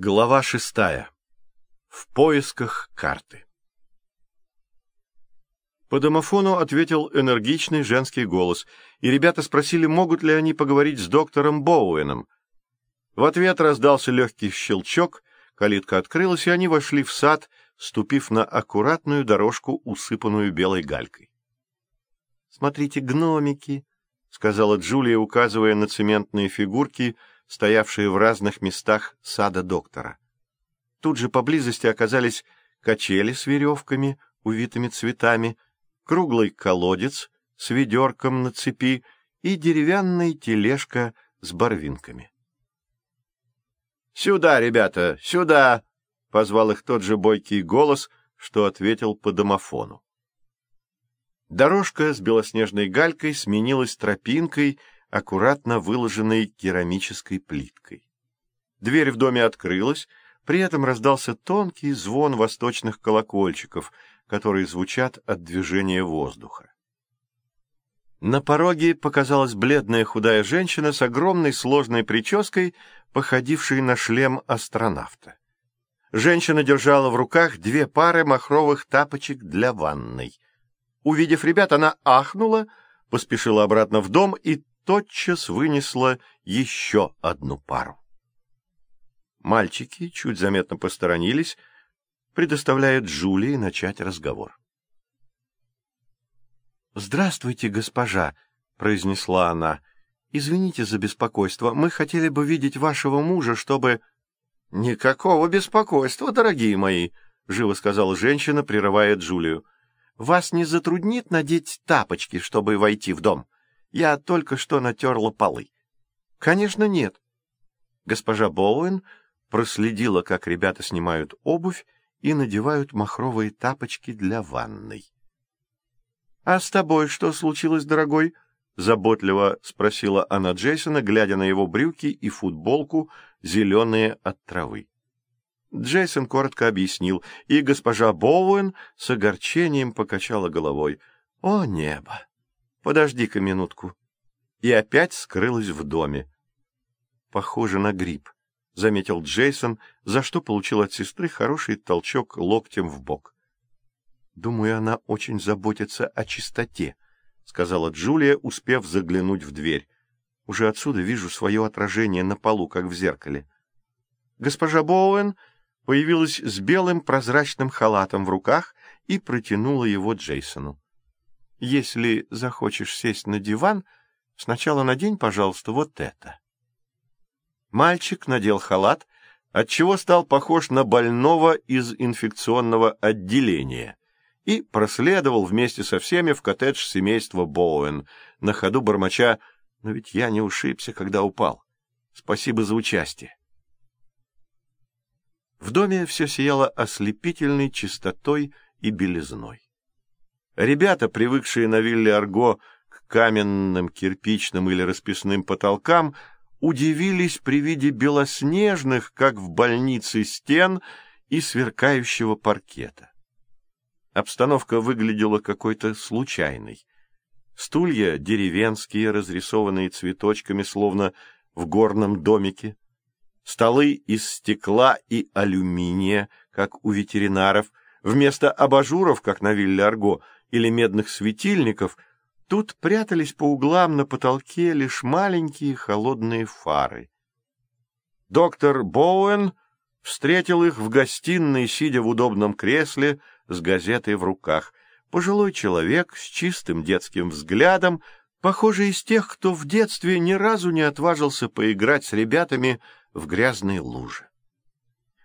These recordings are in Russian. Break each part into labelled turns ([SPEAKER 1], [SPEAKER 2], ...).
[SPEAKER 1] Глава шестая. В поисках карты. По домофону ответил энергичный женский голос, и ребята спросили, могут ли они поговорить с доктором Боуэном. В ответ раздался легкий щелчок, калитка открылась, и они вошли в сад, ступив на аккуратную дорожку, усыпанную белой галькой. — Смотрите, гномики, — сказала Джулия, указывая на цементные фигурки — стоявшие в разных местах сада доктора. Тут же поблизости оказались качели с веревками, увитыми цветами, круглый колодец с ведерком на цепи и деревянная тележка с барвинками. «Сюда, ребята, сюда!» — позвал их тот же бойкий голос, что ответил по домофону. Дорожка с белоснежной галькой сменилась тропинкой — аккуратно выложенной керамической плиткой. Дверь в доме открылась, при этом раздался тонкий звон восточных колокольчиков, которые звучат от движения воздуха. На пороге показалась бледная худая женщина с огромной сложной прической, походившей на шлем астронавта. Женщина держала в руках две пары махровых тапочек для ванной. Увидев ребят, она ахнула, поспешила обратно в дом и тотчас вынесла еще одну пару. Мальчики чуть заметно посторонились, предоставляя Джулии начать разговор. «Здравствуйте, госпожа», — произнесла она. «Извините за беспокойство. Мы хотели бы видеть вашего мужа, чтобы...» «Никакого беспокойства, дорогие мои», — живо сказала женщина, прерывая Джулию. «Вас не затруднит надеть тапочки, чтобы войти в дом?» Я только что натерла полы. Конечно, нет. Госпожа Боуэн проследила, как ребята снимают обувь и надевают махровые тапочки для ванной. — А с тобой что случилось, дорогой? — заботливо спросила она Джейсона, глядя на его брюки и футболку, зеленые от травы. Джейсон коротко объяснил, и госпожа Боуэн с огорчением покачала головой. — О, небо! Подожди-ка минутку. И опять скрылась в доме. Похоже на гриб, — заметил Джейсон, за что получил от сестры хороший толчок локтем в бок. Думаю, она очень заботится о чистоте, — сказала Джулия, успев заглянуть в дверь. Уже отсюда вижу свое отражение на полу, как в зеркале. Госпожа Боуэн появилась с белым прозрачным халатом в руках и протянула его Джейсону. Если захочешь сесть на диван, сначала надень, пожалуйста, вот это. Мальчик надел халат, отчего стал похож на больного из инфекционного отделения, и проследовал вместе со всеми в коттедж семейства Боуэн, на ходу бормоча «Но ведь я не ушибся, когда упал. Спасибо за участие». В доме все сияло ослепительной чистотой и белизной. Ребята, привыкшие на вилле Арго к каменным, кирпичным или расписным потолкам, удивились при виде белоснежных, как в больнице, стен и сверкающего паркета. Обстановка выглядела какой-то случайной. Стулья деревенские, разрисованные цветочками, словно в горном домике. Столы из стекла и алюминия, как у ветеринаров. Вместо абажуров, как на вилле Арго, или медных светильников, тут прятались по углам на потолке лишь маленькие холодные фары. Доктор Боуэн встретил их в гостиной, сидя в удобном кресле с газетой в руках. Пожилой человек с чистым детским взглядом, похожий из тех, кто в детстве ни разу не отважился поиграть с ребятами в грязные лужи.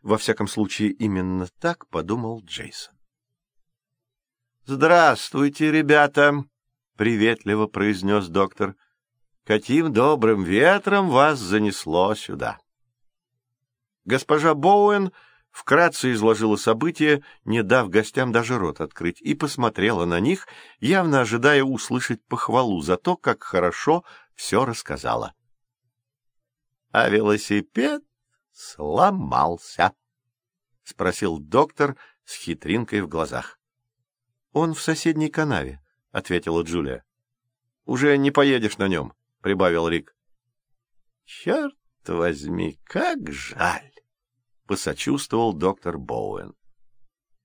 [SPEAKER 1] Во всяком случае, именно так подумал Джейсон. «Здравствуйте, ребята!» — приветливо произнес доктор. «Каким добрым ветром вас занесло сюда!» Госпожа Боуэн вкратце изложила события, не дав гостям даже рот открыть, и посмотрела на них, явно ожидая услышать похвалу за то, как хорошо все рассказала. «А велосипед сломался», — спросил доктор с хитринкой в глазах. «Он в соседней канаве», — ответила Джулия. «Уже не поедешь на нем», — прибавил Рик. «Черт возьми, как жаль!» — посочувствовал доктор Боуэн.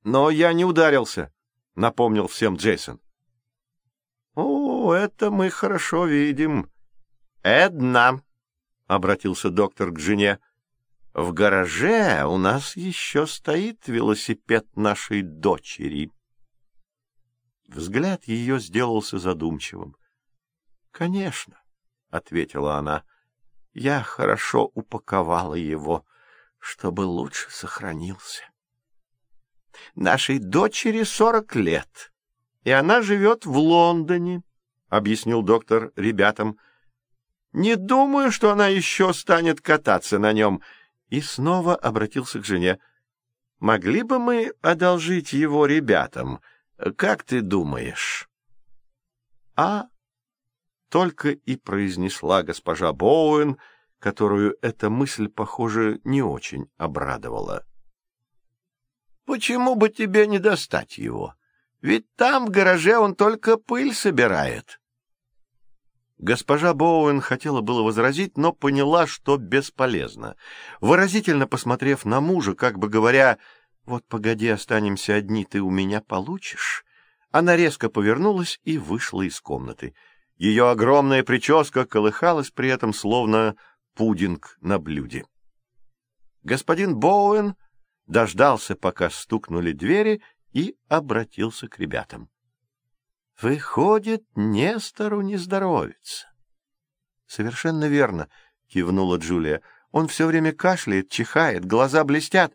[SPEAKER 1] «Но я не ударился», — напомнил всем Джейсон. «О, это мы хорошо видим. Эдна», — обратился доктор к жене, — «в гараже у нас еще стоит велосипед нашей дочери». Взгляд ее сделался задумчивым. «Конечно», — ответила она, — «я хорошо упаковала его, чтобы лучше сохранился». «Нашей дочери сорок лет, и она живет в Лондоне», — объяснил доктор ребятам. «Не думаю, что она еще станет кататься на нем». И снова обратился к жене. «Могли бы мы одолжить его ребятам?» Как ты думаешь? А только и произнесла госпожа Боуэн, которую эта мысль, похоже, не очень обрадовала. Почему бы тебе не достать его? Ведь там в гараже он только пыль собирает. Госпожа Боуэн хотела было возразить, но поняла, что бесполезно. Выразительно посмотрев на мужа, как бы говоря, «Вот погоди, останемся одни, ты у меня получишь». Она резко повернулась и вышла из комнаты. Ее огромная прическа колыхалась при этом, словно пудинг на блюде. Господин Боуэн дождался, пока стукнули двери, и обратился к ребятам. — Выходит, Нестору не здоровится. — Совершенно верно, — кивнула Джулия. — Он все время кашляет, чихает, глаза блестят.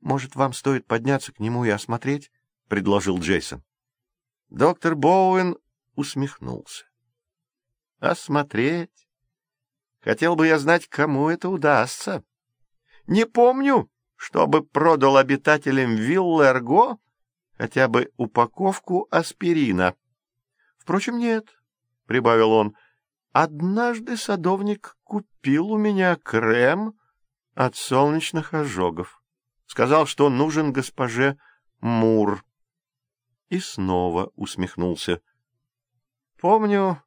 [SPEAKER 1] Может, вам стоит подняться к нему и осмотреть? — предложил Джейсон. Доктор Боуэн усмехнулся. — Осмотреть? Хотел бы я знать, кому это удастся. Не помню, чтобы продал обитателям виллы Эрго хотя бы упаковку аспирина. Впрочем, нет, — прибавил он, — однажды садовник купил у меня крем от солнечных ожогов. Сказал, что нужен госпоже Мур. И снова усмехнулся. — Помню,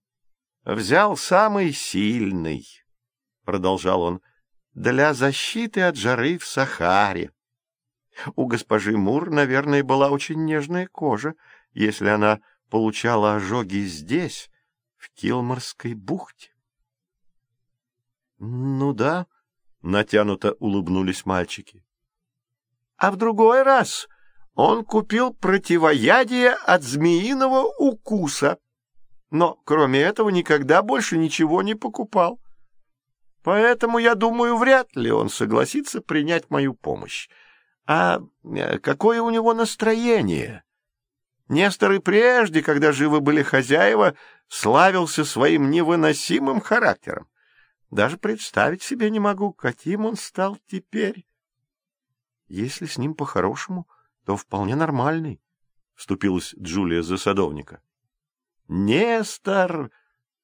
[SPEAKER 1] взял самый сильный, — продолжал он, — для защиты от жары в Сахаре. У госпожи Мур, наверное, была очень нежная кожа, если она получала ожоги здесь, в Килморской бухте. — Ну да, — натянуто улыбнулись мальчики а в другой раз он купил противоядие от змеиного укуса, но кроме этого никогда больше ничего не покупал. Поэтому, я думаю, вряд ли он согласится принять мою помощь. А э, какое у него настроение? Нестор и прежде, когда живы были хозяева, славился своим невыносимым характером. Даже представить себе не могу, каким он стал теперь. Если с ним по-хорошему, то вполне нормальный, — вступилась Джулия за садовника. — Нестор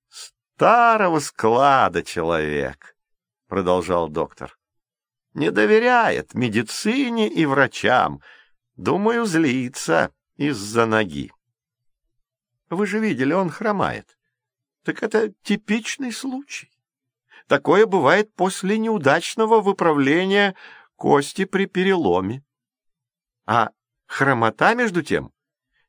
[SPEAKER 1] старого склада человек, — продолжал доктор. — Не доверяет медицине и врачам. Думаю, злится из-за ноги. Вы же видели, он хромает. Так это типичный случай. Такое бывает после неудачного выправления кости при переломе. А хромота, между тем,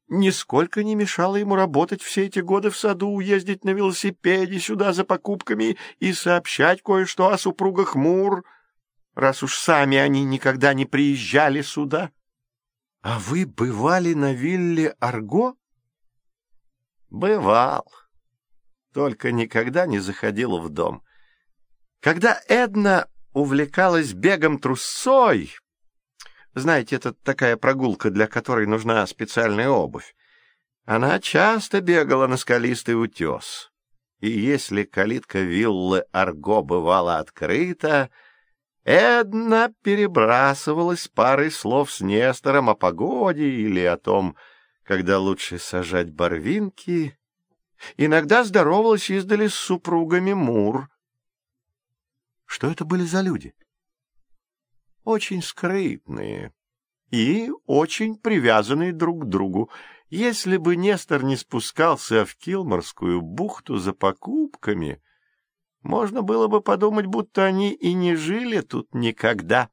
[SPEAKER 1] нисколько не мешала ему работать все эти годы в саду, ездить на велосипеде сюда за покупками и сообщать кое-что о супругах Мур, раз уж сами они никогда не приезжали сюда. — А вы бывали на вилле Арго? — Бывал, только никогда не заходил в дом. Когда Эдна увлекалась бегом трусой. Знаете, это такая прогулка, для которой нужна специальная обувь. Она часто бегала на скалистый утес. И если калитка виллы Арго бывала открыта, Эдна перебрасывалась парой слов с Нестором о погоде или о том, когда лучше сажать барвинки. Иногда здоровалась издали с супругами Мур, что это были за люди? Очень скрытные и очень привязанные друг к другу. Если бы Нестор не спускался в Килморскую бухту за покупками, можно было бы подумать, будто они и не жили тут никогда.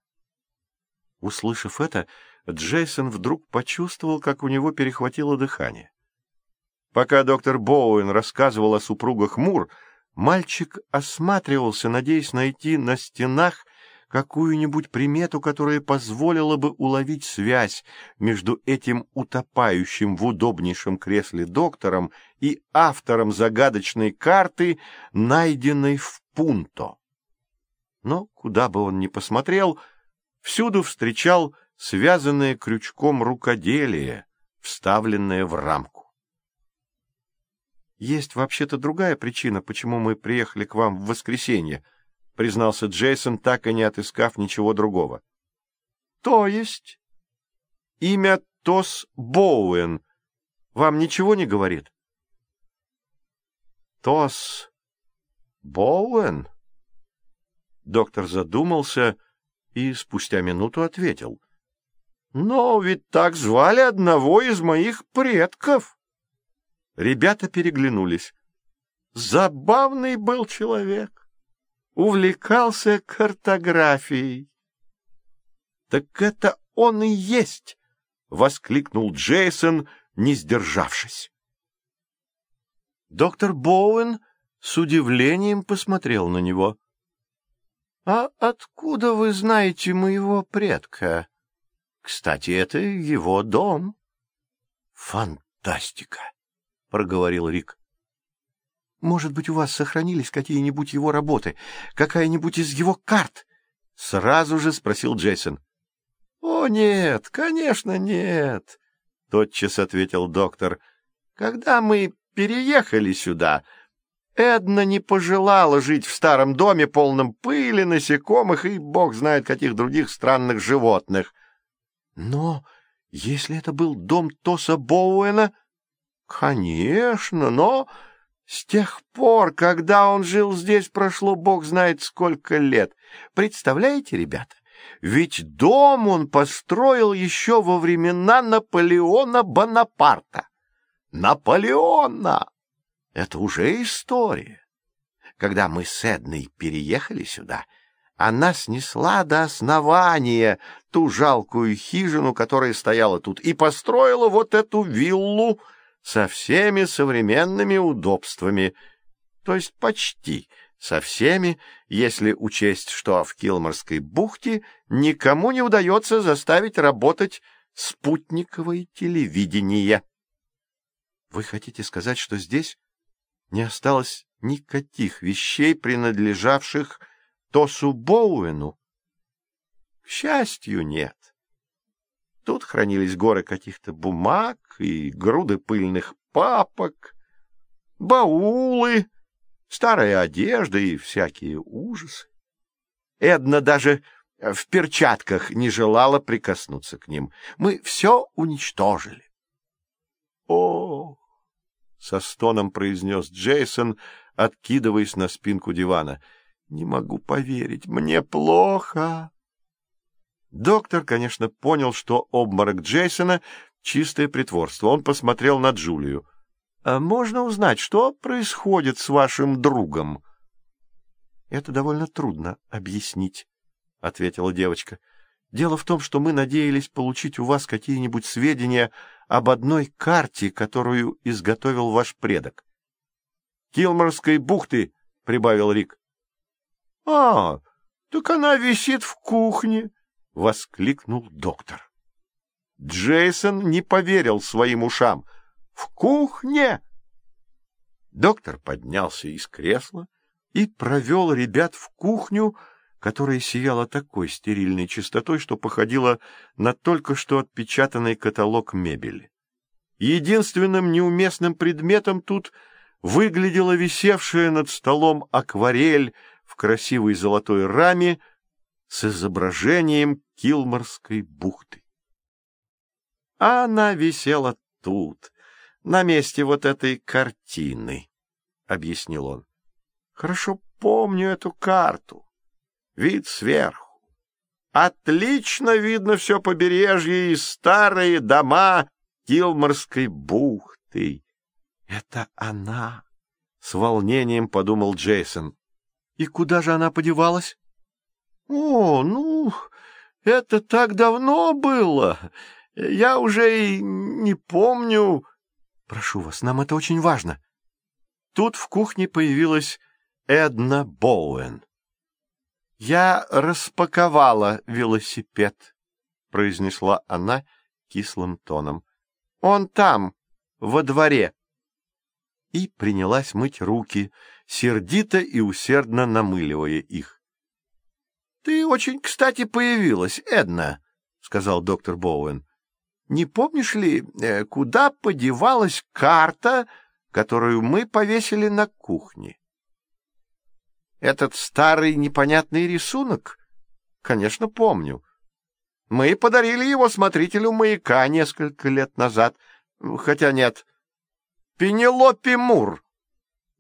[SPEAKER 1] Услышав это, Джейсон вдруг почувствовал, как у него перехватило дыхание. Пока доктор Боуэн рассказывал о супругах Мур, мальчик осматривался, надеясь найти на стенах какую-нибудь примету, которая позволила бы уловить связь между этим утопающим в удобнейшем кресле доктором и автором загадочной карты, найденной в Пунто. Но куда бы он ни посмотрел, всюду встречал связанное крючком рукоделие, вставленное в рамку. Есть вообще-то другая причина, почему мы приехали к вам в воскресенье, — признался Джейсон, так и не отыскав ничего другого. — То есть? Имя Тос Боуэн вам ничего не говорит? — Тос Боуэн? Доктор задумался и спустя минуту ответил. — Но ведь так звали одного из моих предков. Ребята переглянулись. Забавный был человек увлекался картографией. — Так это он и есть! — воскликнул Джейсон, не сдержавшись. Доктор Боуэн с удивлением посмотрел на него. — А откуда вы знаете моего предка? Кстати, это его дом. — Фантастика! — проговорил Рик. Может быть, у вас сохранились какие-нибудь его работы, какая-нибудь из его карт? — сразу же спросил Джейсон. — О, нет, конечно, нет, — тотчас ответил доктор. — Когда мы переехали сюда, Эдна не пожелала жить в старом доме, полном пыли, насекомых и бог знает каких других странных животных. — Но если это был дом Тоса Боуэна... — Конечно, но... С тех пор, когда он жил здесь, прошло бог знает сколько лет. Представляете, ребята, ведь дом он построил еще во времена Наполеона Бонапарта. Наполеона! Это уже история. Когда мы с Эдной переехали сюда, она снесла до основания ту жалкую хижину, которая стояла тут, и построила вот эту виллу — со всеми современными удобствами, то есть почти со всеми, если учесть, что в Килморской бухте никому не удается заставить работать спутниковое телевидение. Вы хотите сказать, что здесь не осталось никаких вещей, принадлежавших Тосу Боуэну? К счастью, нет. Тут хранились горы каких-то бумаг и груды пыльных папок, баулы, старая одежда и всякие ужасы. Эдна даже в перчатках не желала прикоснуться к ним. Мы все уничтожили. — О! — со стоном произнес Джейсон, откидываясь на спинку дивана. — Не могу поверить, мне плохо. Доктор, конечно, понял, что обморок Джейсона — чистое притворство. Он посмотрел на Джулию. «А можно узнать, что происходит с вашим другом?» «Это довольно трудно объяснить», — ответила девочка. «Дело в том, что мы надеялись получить у вас какие-нибудь сведения об одной карте, которую изготовил ваш предок». «Килморской бухты», — прибавил Рик. «А, так она висит в кухне», — воскликнул доктор. Джейсон не поверил своим ушам. «В кухне!» Доктор поднялся из кресла и провел ребят в кухню, которая сияла такой стерильной чистотой, что походила на только что отпечатанный каталог мебели. Единственным неуместным предметом тут выглядела висевшая над столом акварель в красивой золотой раме с изображением Килморской бухты. А она висела тут, на месте вот этой картины, — объяснил он. Хорошо помню эту карту. Вид сверху. Отлично видно все побережье и старые дома Килморской бухты. Это она, — с волнением подумал Джейсон. И куда же она подевалась? — О, ну, Это так давно было. Я уже и не помню. Прошу вас, нам это очень важно. Тут в кухне появилась Эдна Боуэн. «Я распаковала велосипед», — произнесла она кислым тоном. «Он там, во дворе». И принялась мыть руки, сердито и усердно намыливая их. «Ты очень кстати появилась, Эдна», — сказал доктор Боуэн. «Не помнишь ли, э, куда подевалась карта, которую мы повесили на кухне?» Этот старый непонятный рисунок? Конечно, помню. Мы подарили его смотрителю маяка несколько лет назад. Хотя нет. Пенелопе Мур.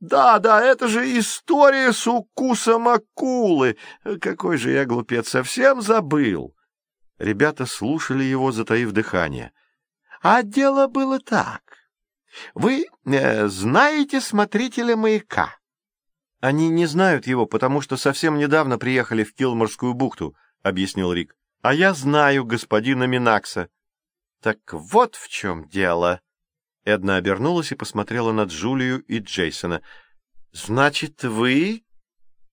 [SPEAKER 1] Да, да, это же история с укусом акулы. Какой же я глупец, совсем забыл. Ребята слушали его, затаив дыхание. А дело было так. Вы э, знаете смотрителя маяка? — Они не знают его, потому что совсем недавно приехали в Килморскую бухту, — объяснил Рик. — А я знаю господина Минакса. — Так вот в чем дело. Эдна обернулась и посмотрела на Джулию и Джейсона. — Значит, вы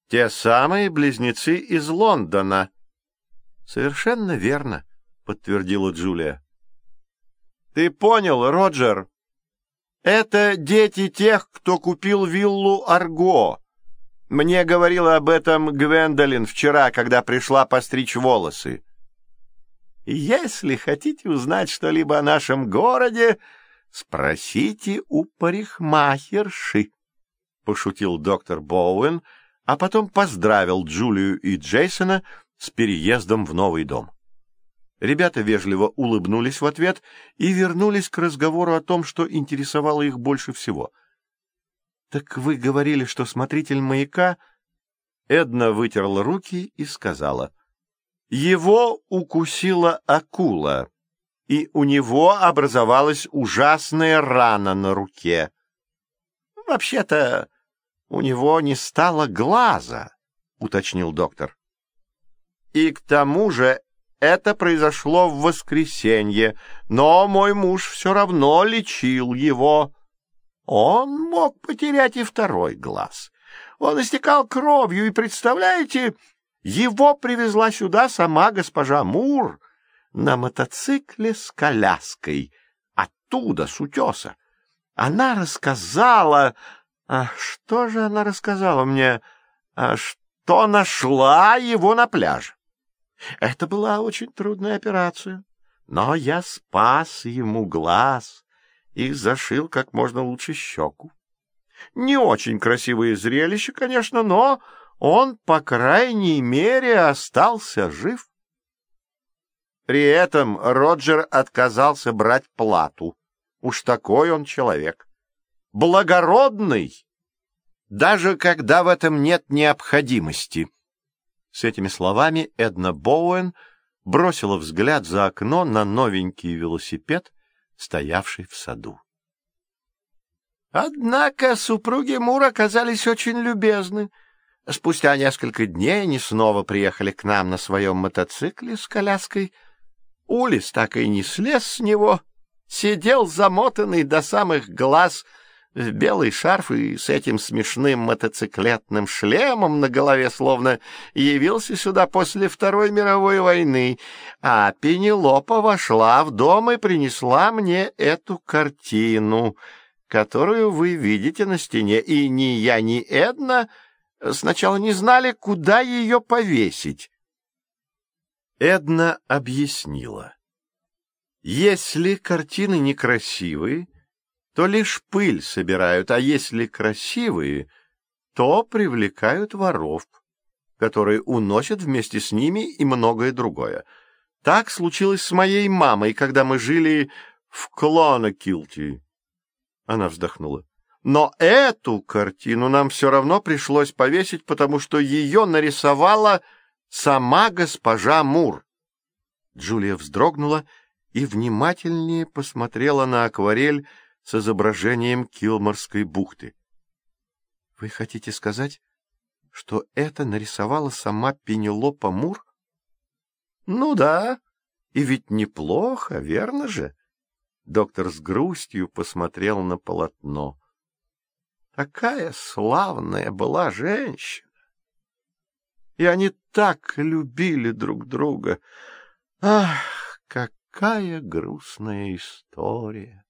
[SPEAKER 1] те самые близнецы из Лондона? — Совершенно верно, — подтвердила Джулия. — Ты понял, Роджер? Это дети тех, кто купил виллу Арго. Мне говорила об этом Гвендолин вчера, когда пришла постричь волосы. Если хотите узнать что-либо о нашем городе, спросите у парикмахерши, — пошутил доктор Боуэн, а потом поздравил Джулию и Джейсона с переездом в новый дом. Ребята вежливо улыбнулись в ответ и вернулись к разговору о том, что интересовало их больше всего — так вы говорили, что смотритель маяка... Эдна вытерла руки и сказала. Его укусила акула, и у него образовалась ужасная рана на руке. Вообще-то у него не стало глаза, уточнил доктор. И к тому же это произошло в воскресенье, но мой муж все равно лечил его. Он мог потерять и второй глаз. Он истекал кровью, и, представляете, его привезла сюда сама госпожа Мур на мотоцикле с коляской, оттуда, с утеса. Она рассказала... А что же она рассказала мне? А что нашла его на пляже. Это была очень трудная операция, но я спас ему глаз и зашил как можно лучше щеку. Не очень красивое зрелище, конечно, но он, по крайней мере, остался жив. При этом Роджер отказался брать плату. Уж такой он человек. Благородный, даже когда в этом нет необходимости. С этими словами Эдна Боуэн бросила взгляд за окно на новенький велосипед, стоявший в саду. Однако супруги Мур оказались очень любезны. Спустя несколько дней они снова приехали к нам на своем мотоцикле с коляской. Улис так и не слез с него, сидел замотанный до самых глаз — в белый шарф и с этим смешным мотоциклетным шлемом на голове, словно явился сюда после Второй мировой войны, а Пенелопа вошла в дом и принесла мне эту картину, которую вы видите на стене, и ни я, ни Эдна сначала не знали, куда ее повесить. Эдна объяснила. Если картины некрасивые, то лишь пыль собирают, а если красивые, то привлекают воров, которые уносят вместе с ними и многое другое. Так случилось с моей мамой, когда мы жили в Клонакилти. Она вздохнула. Но эту картину нам все равно пришлось повесить, потому что ее нарисовала сама госпожа Мур. Джулия вздрогнула и внимательнее посмотрела на акварель, с изображением Килморской бухты. — Вы хотите сказать, что это нарисовала сама Пенелопа Мур? Ну да, и ведь неплохо, верно же? Доктор с грустью посмотрел на полотно. Такая славная была женщина. И они так любили друг друга. Ах, какая грустная история!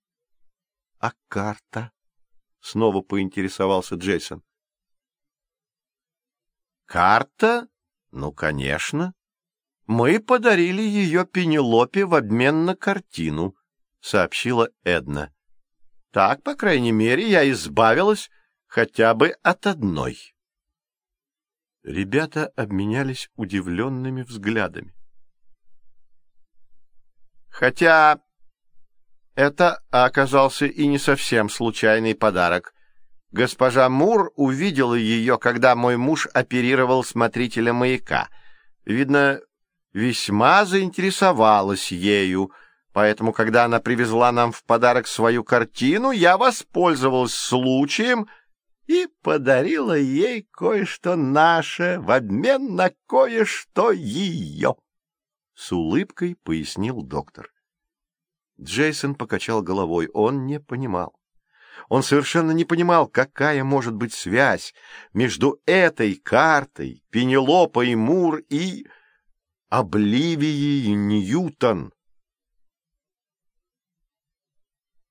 [SPEAKER 1] — А карта? — снова поинтересовался Джейсон. — Карта? Ну, конечно. Мы подарили ее Пенелопе в обмен на картину, — сообщила Эдна. Так, по крайней мере, я избавилась хотя бы от одной. Ребята обменялись удивленными взглядами. Хотя это оказался и не совсем случайный подарок. Госпожа Мур увидела ее, когда мой муж оперировал смотрителя маяка. Видно, весьма заинтересовалась ею, поэтому, когда она привезла нам в подарок свою картину, я воспользовалась случаем — и подарила ей кое-что наше в обмен на кое-что ее. С улыбкой пояснил доктор. Джейсон покачал головой. Он не понимал. Он совершенно не понимал, какая может быть связь между этой картой, Пенелопой Мур и Обливией Ньютон.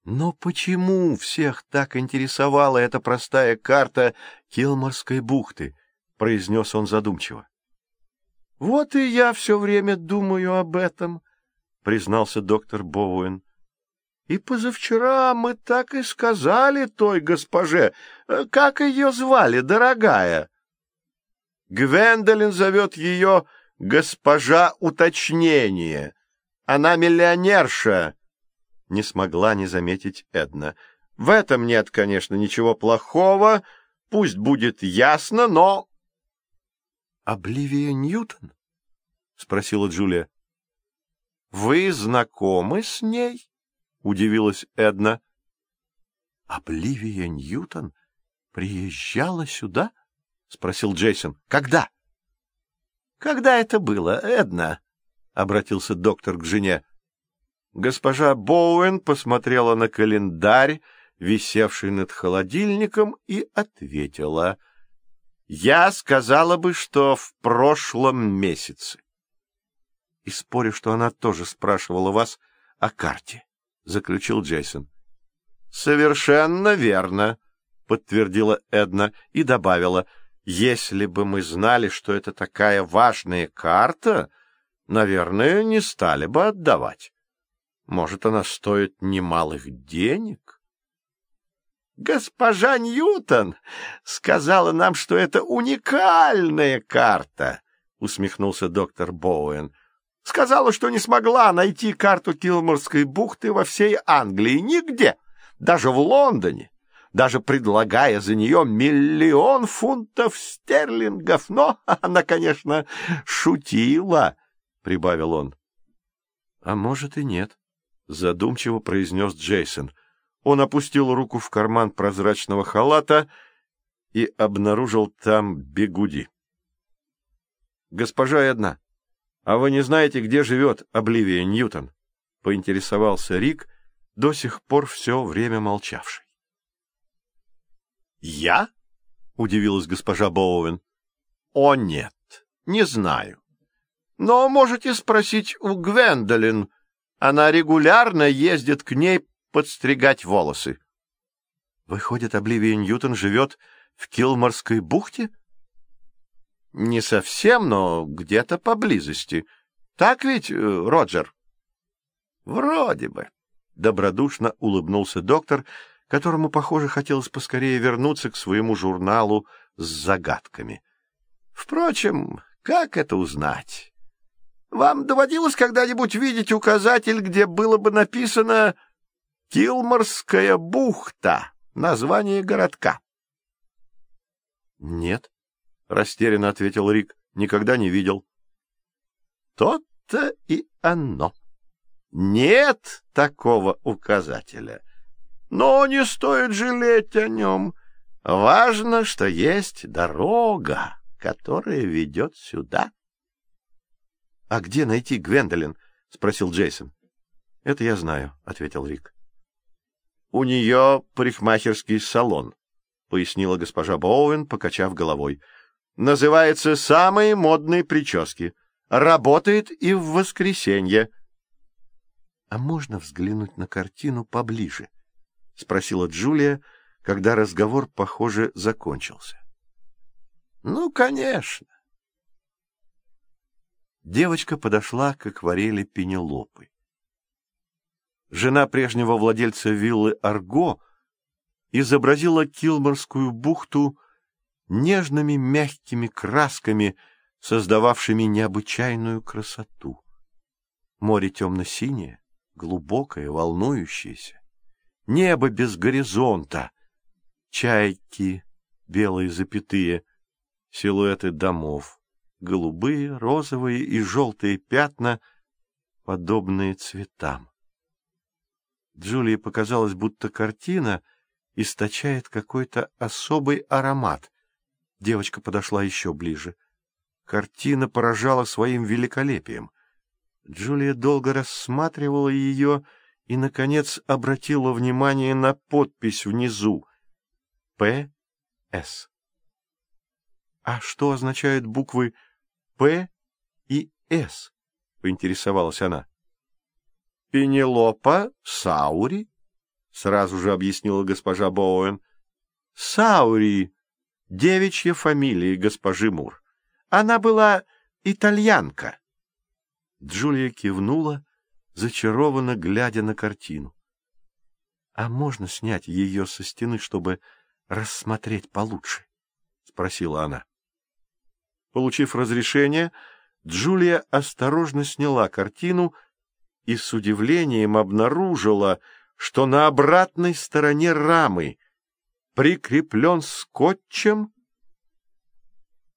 [SPEAKER 1] Но почему всех так интересовала эта простая карта Килморской бухты? — произнес он задумчиво. — Вот и я все время думаю об этом, — признался доктор Боуэн. — И позавчера мы так и сказали той госпоже, э, как ее звали, дорогая. Гвендолин зовет ее госпожа уточнение. Она миллионерша не смогла не заметить Эдна. В этом нет, конечно, ничего плохого, пусть будет ясно, но... — Обливия Ньютон? — спросила Джулия. — Вы знакомы с ней? — удивилась Эдна. — Обливия Ньютон приезжала сюда? — спросил Джейсон. — Когда? — Когда это было, Эдна? — обратился доктор к жене. Госпожа Боуэн посмотрела на календарь, висевший над холодильником, и ответила. — Я сказала бы, что в прошлом месяце. — И спорю, что она тоже спрашивала вас о карте, — заключил Джейсон. — Совершенно верно, — подтвердила Эдна и добавила. — Если бы мы знали, что это такая важная карта, наверное, не стали бы отдавать. Может, она стоит немалых денег? Госпожа Ньютон сказала нам, что это уникальная карта, усмехнулся доктор Боуэн. Сказала, что не смогла найти карту Килморской бухты во всей Англии нигде, даже в Лондоне, даже предлагая за нее миллион фунтов стерлингов. Но она, конечно, шутила, — прибавил он. — А может и нет, задумчиво произнес Джейсон. Он опустил руку в карман прозрачного халата и обнаружил там бегуди. — Госпожа Эдна, а вы не знаете, где живет Обливия Ньютон? — поинтересовался Рик, до сих пор все время молчавший. — Я? — удивилась госпожа Боуэн. — О, нет, не знаю. Но можете спросить у Гвендолин, — она регулярно ездит к ней подстригать волосы. Выходит, Обливия Ньютон живет в Килморской бухте? Не совсем, но где-то поблизости. Так ведь, э, Роджер? Вроде бы. Добродушно улыбнулся доктор, которому, похоже, хотелось поскорее вернуться к своему журналу с загадками. Впрочем, как это узнать? Вам доводилось когда-нибудь видеть указатель, где было бы написано «Килморская бухта» — название городка? — Нет, — растерянно ответил Рик, — никогда не видел. — То-то и оно. Нет такого указателя. Но не стоит жалеть о нем. Важно, что есть дорога, которая ведет сюда. — А где найти Гвендолин? — спросил Джейсон. — Это я знаю, — ответил Рик. — У нее парикмахерский салон, — пояснила госпожа Боуэн, покачав головой. — Называется «Самые модные прически». Работает и в воскресенье. — А можно взглянуть на картину поближе? — спросила Джулия, когда разговор, похоже, закончился. — Ну, конечно. Девочка подошла к акварели Пенелопы. Жена прежнего владельца виллы Арго изобразила Килморскую бухту нежными мягкими красками, создававшими необычайную красоту. Море темно-синее, глубокое, волнующееся. Небо без горизонта, чайки, белые запятые, силуэты домов голубые, розовые и желтые пятна, подобные цветам. Джулии показалось, будто картина источает какой-то особый аромат. Девочка подошла еще ближе. Картина поражала своим великолепием. Джулия долго рассматривала ее и, наконец, обратила внимание на подпись внизу — «П.С.». А что означают буквы П и С, — поинтересовалась она. — Пенелопа Саури, — сразу же объяснила госпожа Боуэн. — Саури, девичья фамилия госпожи Мур. Она была итальянка. Джулия кивнула, зачарованно глядя на картину. — А можно снять ее со стены, чтобы рассмотреть получше? — спросила она. Получив разрешение, Джулия осторожно сняла картину и с удивлением обнаружила, что на обратной стороне рамы прикреплен скотчем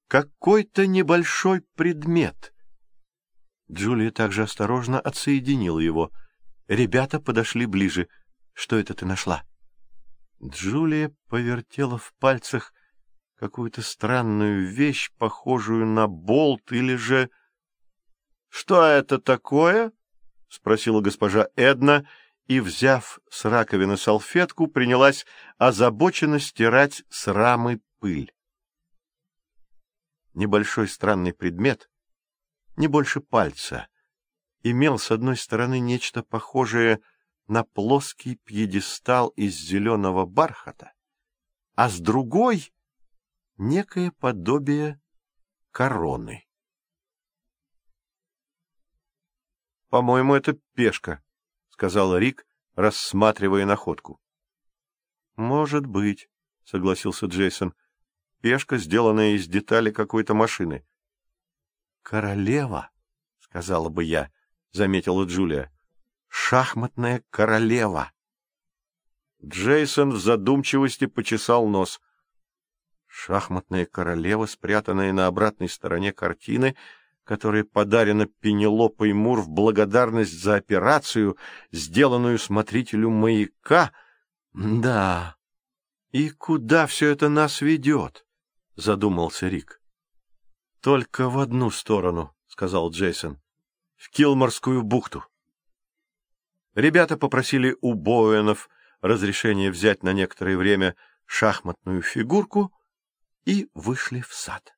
[SPEAKER 1] какой-то небольшой предмет. Джулия также осторожно отсоединила его. Ребята подошли ближе. «Что это ты нашла?» Джулия повертела в пальцах какую-то странную вещь, похожую на болт или же... — Что это такое? — спросила госпожа Эдна, и, взяв с раковины салфетку, принялась озабоченно стирать с рамы пыль. Небольшой странный предмет, не больше пальца, имел с одной стороны нечто похожее на плоский пьедестал из зеленого бархата, а с другой некое подобие короны. — По-моему, это пешка, — сказал Рик, рассматривая находку. — Может быть, — согласился Джейсон. — Пешка, сделанная из детали какой-то машины. — Королева, — сказала бы я, — заметила Джулия. — Шахматная королева. Джейсон в задумчивости почесал нос — Шахматная королева, спрятанная на обратной стороне картины, которая подарена Пенелопой Мур в благодарность за операцию, сделанную смотрителю маяка. Да, и куда все это нас ведет? — задумался Рик. — Только в одну сторону, — сказал Джейсон, — в Килморскую бухту. Ребята попросили у Боуэнов разрешение взять на некоторое время шахматную фигурку — и вышли в сад.